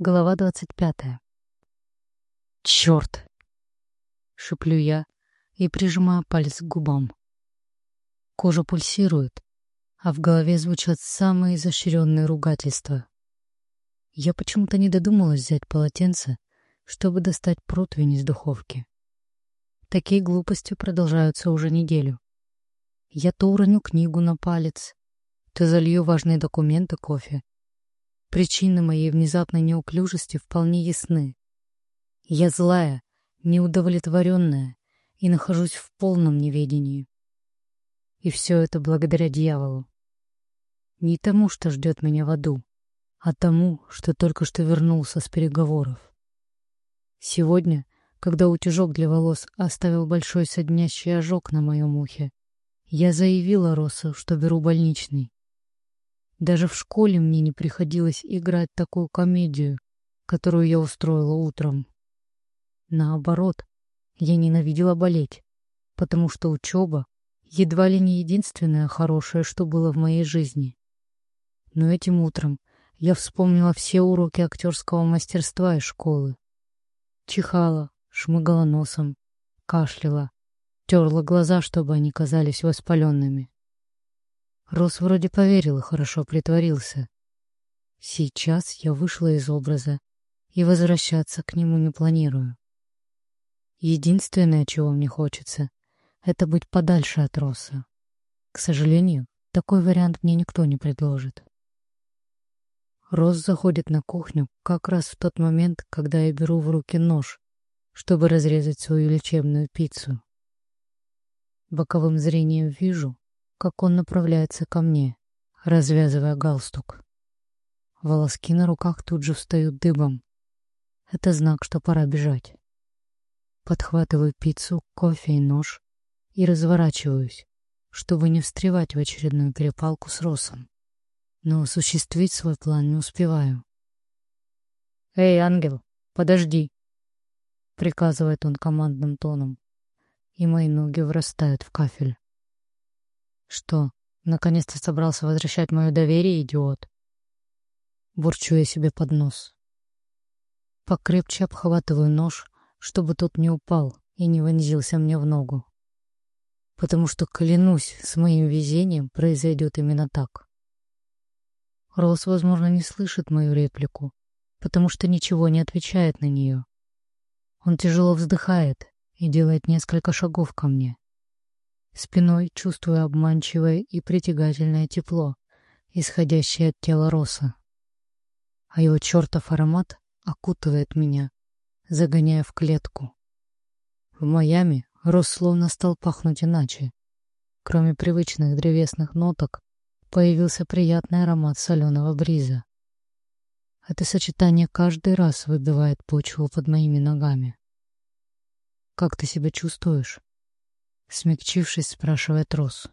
Глава двадцать пятая. «Черт!» — шеплю я и прижимаю палец к губам. Кожа пульсирует, а в голове звучат самые изощренные ругательства. Я почему-то не додумалась взять полотенце, чтобы достать противень из духовки. Такие глупости продолжаются уже неделю. Я то уроню книгу на палец, то залью важные документы кофе, Причины моей внезапной неуклюжести вполне ясны. Я злая, неудовлетворенная и нахожусь в полном неведении. И все это благодаря дьяволу. Не тому, что ждет меня в аду, а тому, что только что вернулся с переговоров. Сегодня, когда утюжок для волос оставил большой соднящий ожог на моем ухе, я заявила Россу, что беру больничный. Даже в школе мне не приходилось играть такую комедию, которую я устроила утром. Наоборот, я ненавидела болеть, потому что учеба едва ли не единственное хорошее, что было в моей жизни. Но этим утром я вспомнила все уроки актерского мастерства из школы. Чихала, шмыгала носом, кашляла, терла глаза, чтобы они казались воспаленными. Рос вроде поверил и хорошо притворился. Сейчас я вышла из образа и возвращаться к нему не планирую. Единственное, чего мне хочется, это быть подальше от Роса. К сожалению, такой вариант мне никто не предложит. Рос заходит на кухню как раз в тот момент, когда я беру в руки нож, чтобы разрезать свою лечебную пиццу. Боковым зрением вижу, как он направляется ко мне, развязывая галстук. Волоски на руках тут же встают дыбом. Это знак, что пора бежать. Подхватываю пиццу, кофе и нож и разворачиваюсь, чтобы не встревать в очередную перепалку с Росом. Но осуществить свой план не успеваю. «Эй, ангел, подожди!» — приказывает он командным тоном, и мои ноги врастают в кафель. Что, наконец-то собрался возвращать мое доверие, идиот? Бурчу я себе под нос. Покрепче обхватываю нож, чтобы тот не упал и не вонзился мне в ногу. Потому что, клянусь, с моим везением произойдет именно так. Рос, возможно, не слышит мою реплику, потому что ничего не отвечает на нее. Он тяжело вздыхает и делает несколько шагов ко мне. Спиной чувствую обманчивое и притягательное тепло, исходящее от тела Роса. А его чертов аромат окутывает меня, загоняя в клетку. В Майами Рос словно стал пахнуть иначе. Кроме привычных древесных ноток, появился приятный аромат соленого бриза. Это сочетание каждый раз выбивает почву под моими ногами. «Как ты себя чувствуешь?» Смягчившись, спрашивает Рос.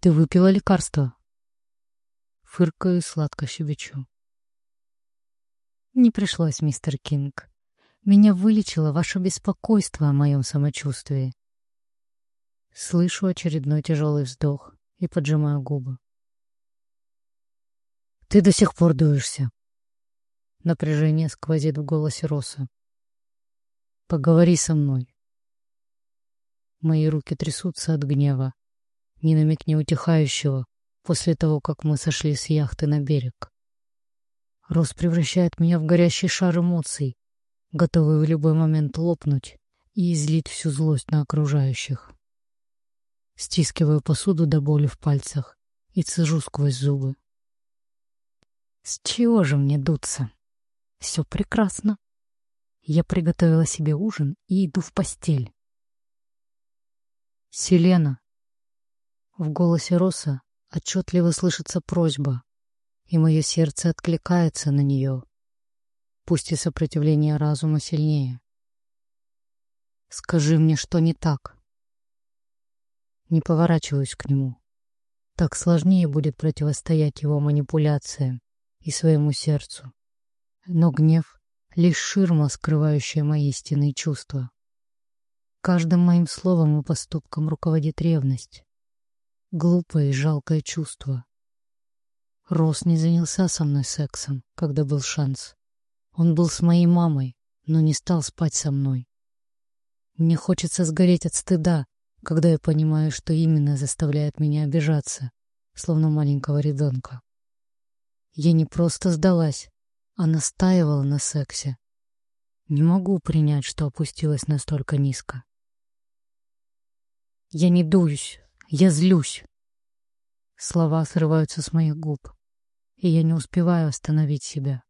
«Ты выпила лекарство?» Фыркаю сладко щебечу. «Не пришлось, мистер Кинг. Меня вылечило ваше беспокойство о моем самочувствии». Слышу очередной тяжелый вздох и поджимаю губы. «Ты до сих пор дуешься». Напряжение сквозит в голосе Роса. «Поговори со мной. Мои руки трясутся от гнева, ни на миг не утихающего после того, как мы сошли с яхты на берег. Рос превращает меня в горящий шар эмоций, готовый в любой момент лопнуть и излить всю злость на окружающих. Стискиваю посуду до боли в пальцах и цежу сквозь зубы. С чего же мне дуться? Все прекрасно. Я приготовила себе ужин и иду в постель. «Селена!» В голосе Роса отчетливо слышится просьба, и мое сердце откликается на нее, пусть и сопротивление разума сильнее. «Скажи мне, что не так?» Не поворачиваюсь к нему. Так сложнее будет противостоять его манипуляциям и своему сердцу. Но гнев — лишь ширма, скрывающая мои истинные чувства. Каждым моим словом и поступком руководит ревность. Глупое и жалкое чувство. Рос не занялся со мной сексом, когда был шанс. Он был с моей мамой, но не стал спать со мной. Мне хочется сгореть от стыда, когда я понимаю, что именно заставляет меня обижаться, словно маленького ребенка. Я не просто сдалась, а настаивала на сексе. Не могу принять, что опустилась настолько низко. Я не дуюсь, я злюсь. Слова срываются с моих губ, и я не успеваю остановить себя.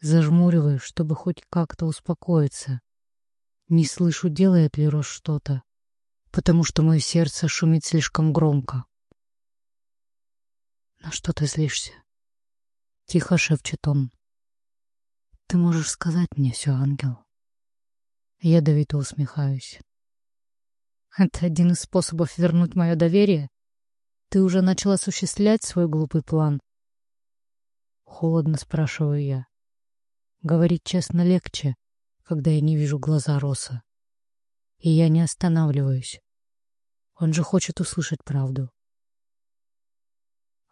Зажмуриваюсь, чтобы хоть как-то успокоиться. Не слышу, делает ли Рос что-то, потому что мое сердце шумит слишком громко. «На что ты злишься?» — тихо шепчет он. «Ты можешь сказать мне все, ангел?» Ядовито усмехаюсь. «Это один из способов вернуть мое доверие?» Ты уже начал осуществлять свой глупый план? Холодно спрашиваю я. Говорить честно легче, когда я не вижу глаза Роса. И я не останавливаюсь. Он же хочет услышать правду.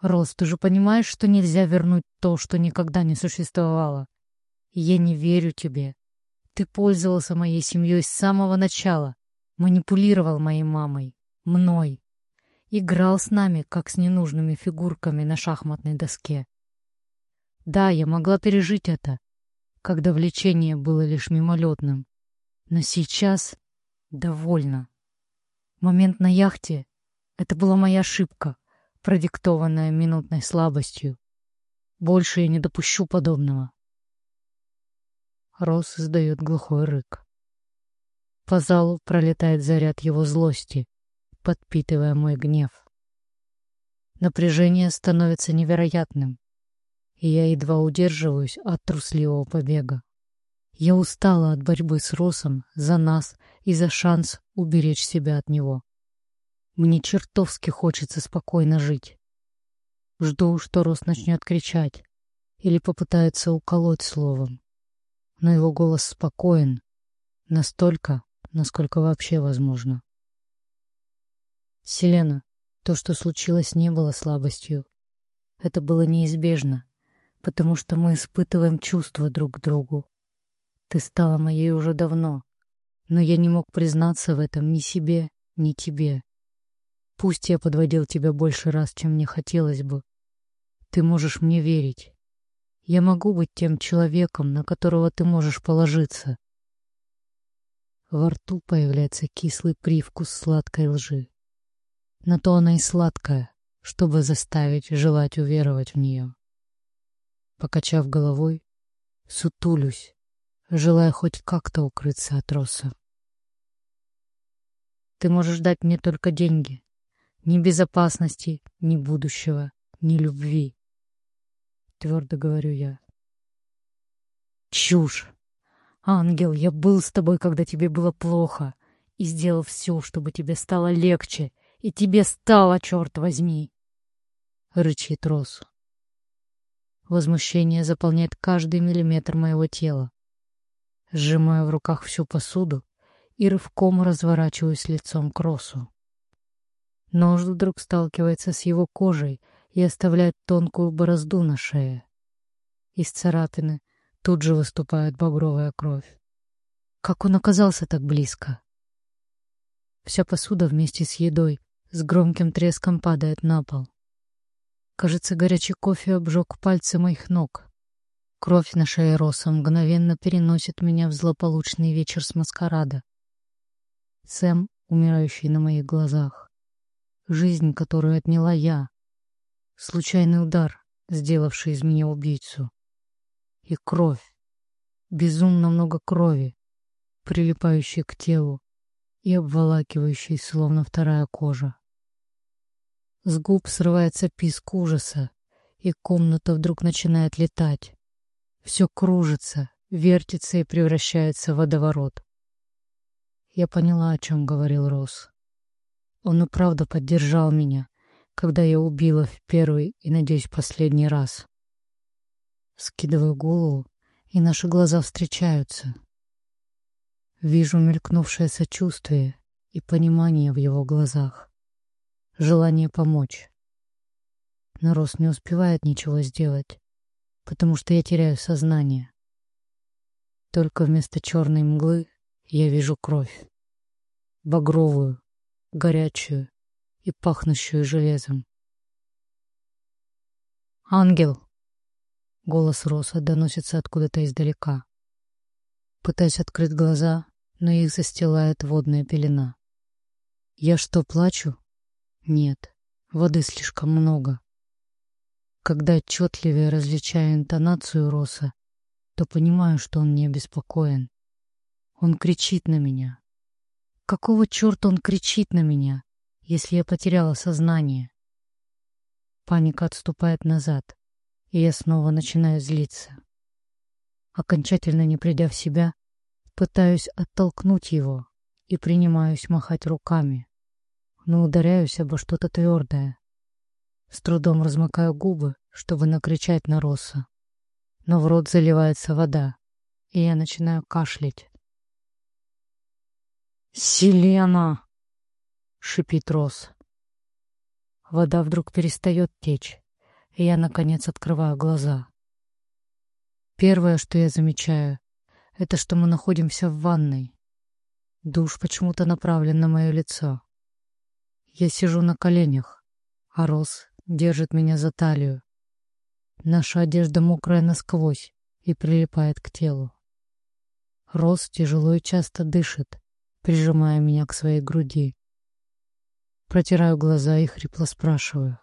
Рос, ты же понимаешь, что нельзя вернуть то, что никогда не существовало. Я не верю тебе. Ты пользовался моей семьей с самого начала, манипулировал моей мамой, мной играл с нами, как с ненужными фигурками на шахматной доске. Да, я могла пережить это, когда влечение было лишь мимолетным, но сейчас довольна. Момент на яхте — это была моя ошибка, продиктованная минутной слабостью. Больше я не допущу подобного. Рос издает глухой рык. По залу пролетает заряд его злости, подпитывая мой гнев. Напряжение становится невероятным, и я едва удерживаюсь от трусливого побега. Я устала от борьбы с Росом за нас и за шанс уберечь себя от него. Мне чертовски хочется спокойно жить. Жду, что Рос начнет кричать или попытается уколоть словом. Но его голос спокоен, настолько, насколько вообще возможно. Селена, то, что случилось, не было слабостью. Это было неизбежно, потому что мы испытываем чувства друг к другу. Ты стала моей уже давно, но я не мог признаться в этом ни себе, ни тебе. Пусть я подводил тебя больше раз, чем мне хотелось бы. Ты можешь мне верить. Я могу быть тем человеком, на которого ты можешь положиться. Во рту появляется кислый привкус сладкой лжи. На то она и сладкая, чтобы заставить желать уверовать в нее. Покачав головой, сутулюсь, желая хоть как-то укрыться от роса. Ты можешь дать мне только деньги. Ни безопасности, ни будущего, ни любви. Твердо говорю я. Чушь! Ангел, я был с тобой, когда тебе было плохо, и сделал все, чтобы тебе стало легче, и тебе стало, черт возьми!» — рычит Рос. Возмущение заполняет каждый миллиметр моего тела. Сжимаю в руках всю посуду и рывком разворачиваюсь лицом к Росу. Нож вдруг сталкивается с его кожей и оставляет тонкую борозду на шее. Из царапины тут же выступает багровая кровь. Как он оказался так близко? Вся посуда вместе с едой с громким треском падает на пол. Кажется, горячий кофе обжег пальцы моих ног. Кровь на шее Роса мгновенно переносит меня в злополучный вечер с маскарада. Сэм, умирающий на моих глазах. Жизнь, которую отняла я. Случайный удар, сделавший из меня убийцу. И кровь. Безумно много крови, прилипающей к телу и обволакивающей, словно вторая кожа. С губ срывается писк ужаса, и комната вдруг начинает летать. Все кружится, вертится и превращается в водоворот. Я поняла, о чем говорил Рос. Он и правда поддержал меня, когда я убила в первый и, надеюсь, последний раз. Скидываю голову, и наши глаза встречаются. Вижу мелькнувшее сочувствие и понимание в его глазах желание помочь. Но Рос не успевает ничего сделать. потому что я теряю сознание. Только вместо черной мглы я вижу кровь. Багровую, горячую и пахнущую железом. «Ангел!» Голос Роса доносится откуда-то издалека. Пытаюсь открыть глаза, но их застилает водная пелена. Я что, плачу? Нет, воды слишком много. Когда отчетливее различаю интонацию Роса, то понимаю, что он не обеспокоен. Он кричит на меня. Какого черта он кричит на меня, если я потеряла сознание? Паника отступает назад, и я снова начинаю злиться. Окончательно не придя в себя, пытаюсь оттолкнуть его и принимаюсь махать руками, но ударяюсь обо что-то твердое. С трудом размыкаю губы, чтобы накричать на Росса. Но в рот заливается вода, и я начинаю кашлять. «Селена!» — шипит Росс. Вода вдруг перестает течь, и я, наконец, открываю глаза. Первое, что я замечаю, это что мы находимся в ванной. Душ почему-то направлен на мое лицо. Я сижу на коленях, а Рос держит меня за талию. Наша одежда мокрая насквозь и прилипает к телу. Рос тяжело и часто дышит, прижимая меня к своей груди. Протираю глаза и хрипло спрашиваю.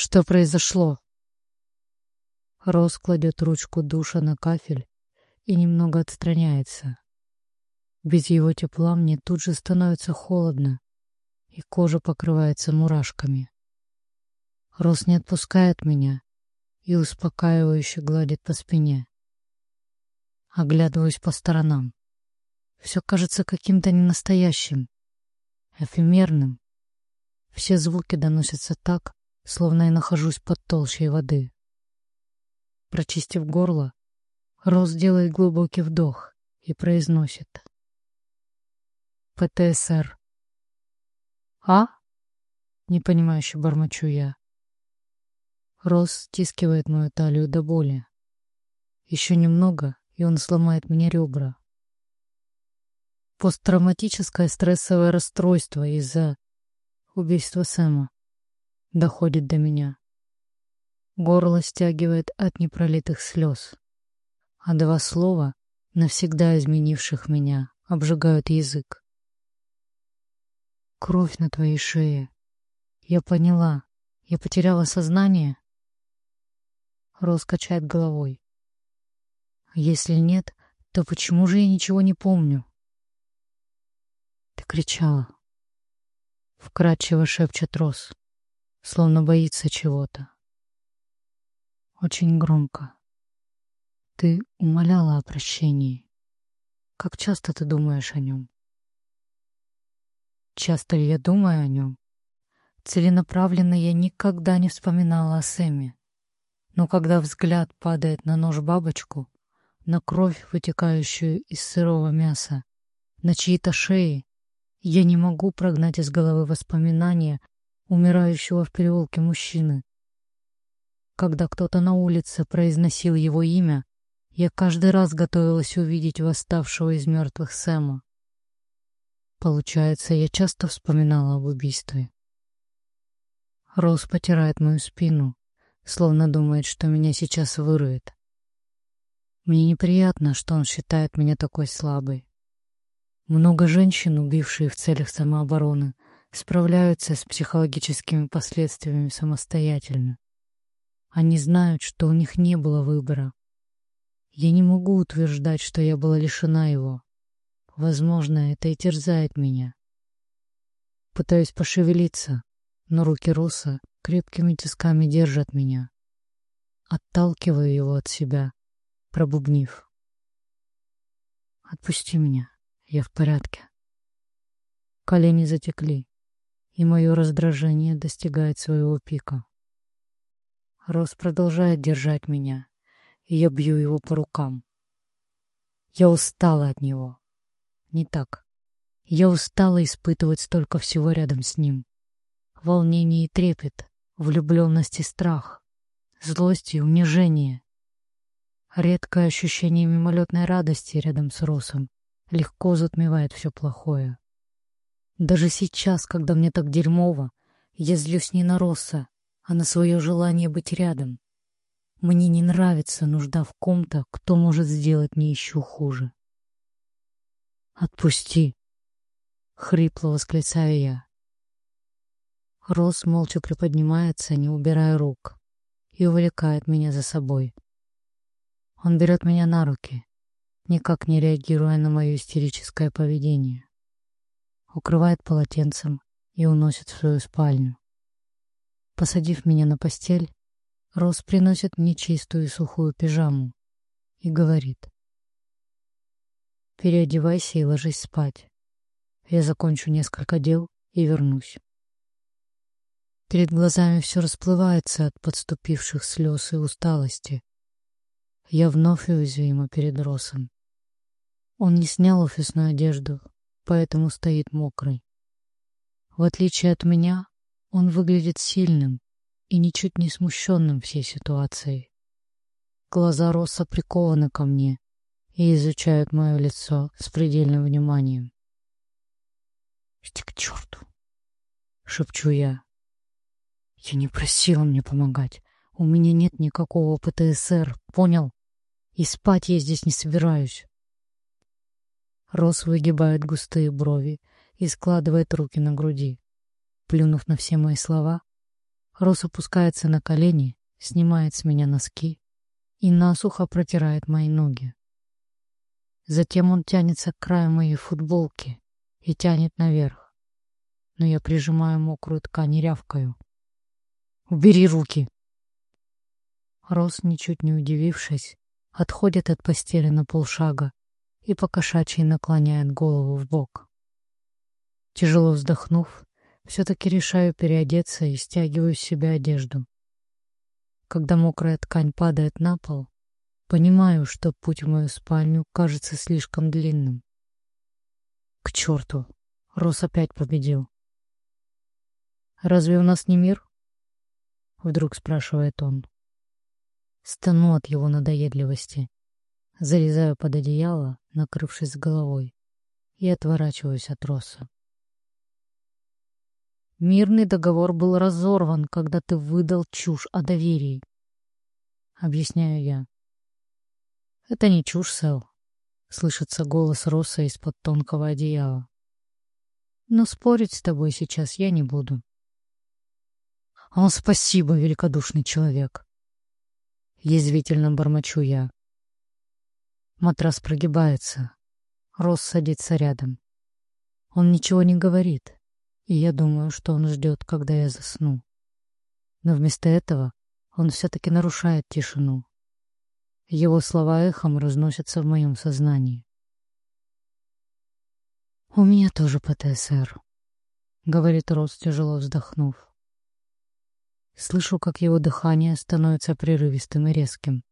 «Что произошло?» Рос кладет ручку душа на кафель и немного отстраняется. Без его тепла мне тут же становится холодно, и кожа покрывается мурашками. Рос не отпускает меня и успокаивающе гладит по спине. Оглядываюсь по сторонам. Все кажется каким-то ненастоящим эфемерным. Все звуки доносятся так, словно я нахожусь под толщей воды. Прочистив горло, Роз делает глубокий вдох и произносит. ПТСР. «А?» — непонимающе бормочу я. Роз стискивает мою талию до боли. Еще немного, и он сломает мне ребра. Посттравматическое стрессовое расстройство из-за убийства Сэма доходит до меня. Горло стягивает от непролитых слез, а два слова, навсегда изменивших меня, обжигают язык. Кровь на твоей шее. Я поняла. Я потеряла сознание. Рос качает головой. Если нет, то почему же я ничего не помню? Ты кричала. Вкрадчиво шепчет Рос, словно боится чего-то. Очень громко. Ты умоляла о прощении. Как часто ты думаешь о нем? Часто ли я думаю о нем? Целенаправленно я никогда не вспоминала о Сэме. Но когда взгляд падает на нож-бабочку, на кровь, вытекающую из сырого мяса, на чьи-то шеи, я не могу прогнать из головы воспоминания умирающего в переулке мужчины. Когда кто-то на улице произносил его имя, я каждый раз готовилась увидеть восставшего из мертвых Сэма. Получается, я часто вспоминала об убийстве. Роуз потирает мою спину, словно думает, что меня сейчас вырвет. Мне неприятно, что он считает меня такой слабой. Много женщин, убившие в целях самообороны, справляются с психологическими последствиями самостоятельно. Они знают, что у них не было выбора. Я не могу утверждать, что я была лишена его. Возможно, это и терзает меня. Пытаюсь пошевелиться, но руки Руса крепкими тисками держат меня. Отталкиваю его от себя, пробубнив. «Отпусти меня». Я в порядке. Колени затекли, и мое раздражение достигает своего пика. Рос продолжает держать меня, и я бью его по рукам. Я устала от него. Не так. Я устала испытывать столько всего рядом с ним. Волнение и трепет, влюбленность и страх, злость и унижение. Редкое ощущение мимолетной радости рядом с Росом легко затмевает все плохое. Даже сейчас, когда мне так дерьмово, я злюсь не на Росса, а на свое желание быть рядом. Мне не нравится нужда в ком-то, кто может сделать мне еще хуже. «Отпусти!» — хрипло восклицаю я. Рос молча приподнимается, не убирая рук, и увлекает меня за собой. Он берет меня на руки, никак не реагируя на мое истерическое поведение. Укрывает полотенцем и уносит в свою спальню. Посадив меня на постель, Рос приносит мне чистую и сухую пижаму и говорит. «Переодевайся и ложись спать. Я закончу несколько дел и вернусь». Перед глазами все расплывается от подступивших слез и усталости. Я вновь уязвима перед Росом. Он не снял офисную одежду, поэтому стоит мокрый. В отличие от меня, он выглядит сильным и ничуть не смущенным всей ситуацией. Глаза Росса прикованы ко мне и изучают мое лицо с предельным вниманием. «Иди к черту!» — шепчу я. Я не просила мне помогать. У меня нет никакого ПТСР, понял? И спать я здесь не собираюсь. Рос выгибает густые брови и складывает руки на груди. Плюнув на все мои слова, Рос опускается на колени, снимает с меня носки и насухо протирает мои ноги. Затем он тянется к краю моей футболки и тянет наверх. Но я прижимаю мокрую ткань и рявкаю. Убери руки!» Рос, ничуть не удивившись, отходит от постели на полшага и покошачьи наклоняет голову в бок. Тяжело вздохнув, все-таки решаю переодеться и стягиваю с себя одежду. Когда мокрая ткань падает на пол, понимаю, что путь в мою спальню кажется слишком длинным. К черту! Рос опять победил. Разве у нас не мир? — вдруг спрашивает он. Стану от его надоедливости. Залезаю под одеяло, накрывшись головой, и отворачиваюсь от Росса. Мирный договор был разорван, когда ты выдал чушь о доверии. Объясняю я. Это не чушь, Сэл. Слышится голос Росса из-под тонкого одеяла. Но спорить с тобой сейчас я не буду. «О, спасибо, великодушный человек!» Язвительно бормочу я. Матрас прогибается. Рос садится рядом. Он ничего не говорит, и я думаю, что он ждет, когда я засну. Но вместо этого он все-таки нарушает тишину. Его слова эхом разносятся в моем сознании. «У меня тоже ПТСР», — говорит Рос, тяжело вздохнув. Слышу, как его дыхание становится прерывистым и резким.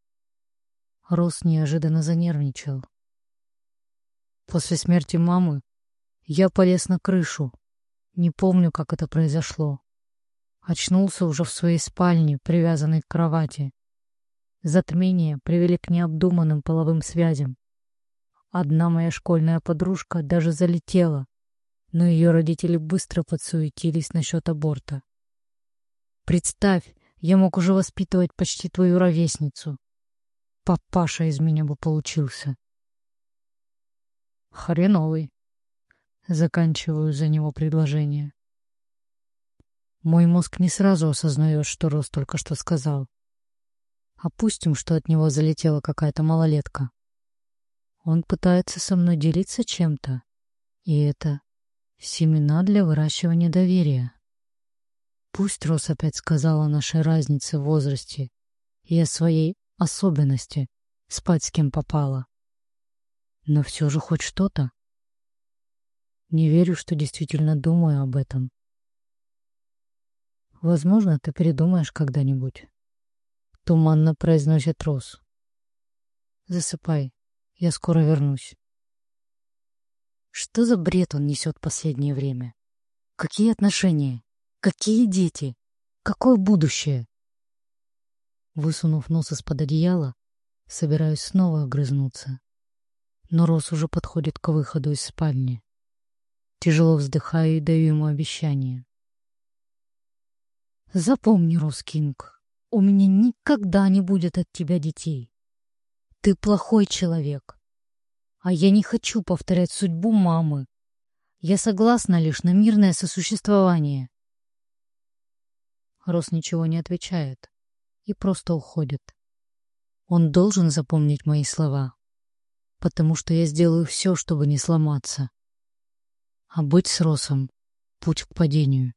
Рос неожиданно занервничал. После смерти мамы я полез на крышу. Не помню, как это произошло. Очнулся уже в своей спальне, привязанной к кровати. Затмение привели к необдуманным половым связям. Одна моя школьная подружка даже залетела, но ее родители быстро подсуетились насчет аборта. Представь, я мог уже воспитывать почти твою ровесницу. Папаша из меня бы получился. Хреновый. Заканчиваю за него предложение. Мой мозг не сразу осознает, что Рос только что сказал. Опустим, что от него залетела какая-то малолетка. Он пытается со мной делиться чем-то, и это семена для выращивания доверия. Пусть Рос опять сказала о нашей разнице в возрасте и о своей особенности спать с кем попало. Но все же хоть что-то. Не верю, что действительно думаю об этом. Возможно, ты передумаешь когда-нибудь. Туманно произносит Рос. Засыпай, я скоро вернусь. Что за бред он несет последнее время? Какие отношения? Какие дети? Какое будущее? Высунув нос из-под одеяла, собираюсь снова огрызнуться. Но Рос уже подходит к выходу из спальни. Тяжело вздыхаю и даю ему обещание. Запомни, Роскинг, у меня никогда не будет от тебя детей. Ты плохой человек. А я не хочу повторять судьбу мамы. Я согласна лишь на мирное сосуществование. Рос ничего не отвечает и просто уходит. Он должен запомнить мои слова, потому что я сделаю все, чтобы не сломаться. А быть с Росом — путь к падению.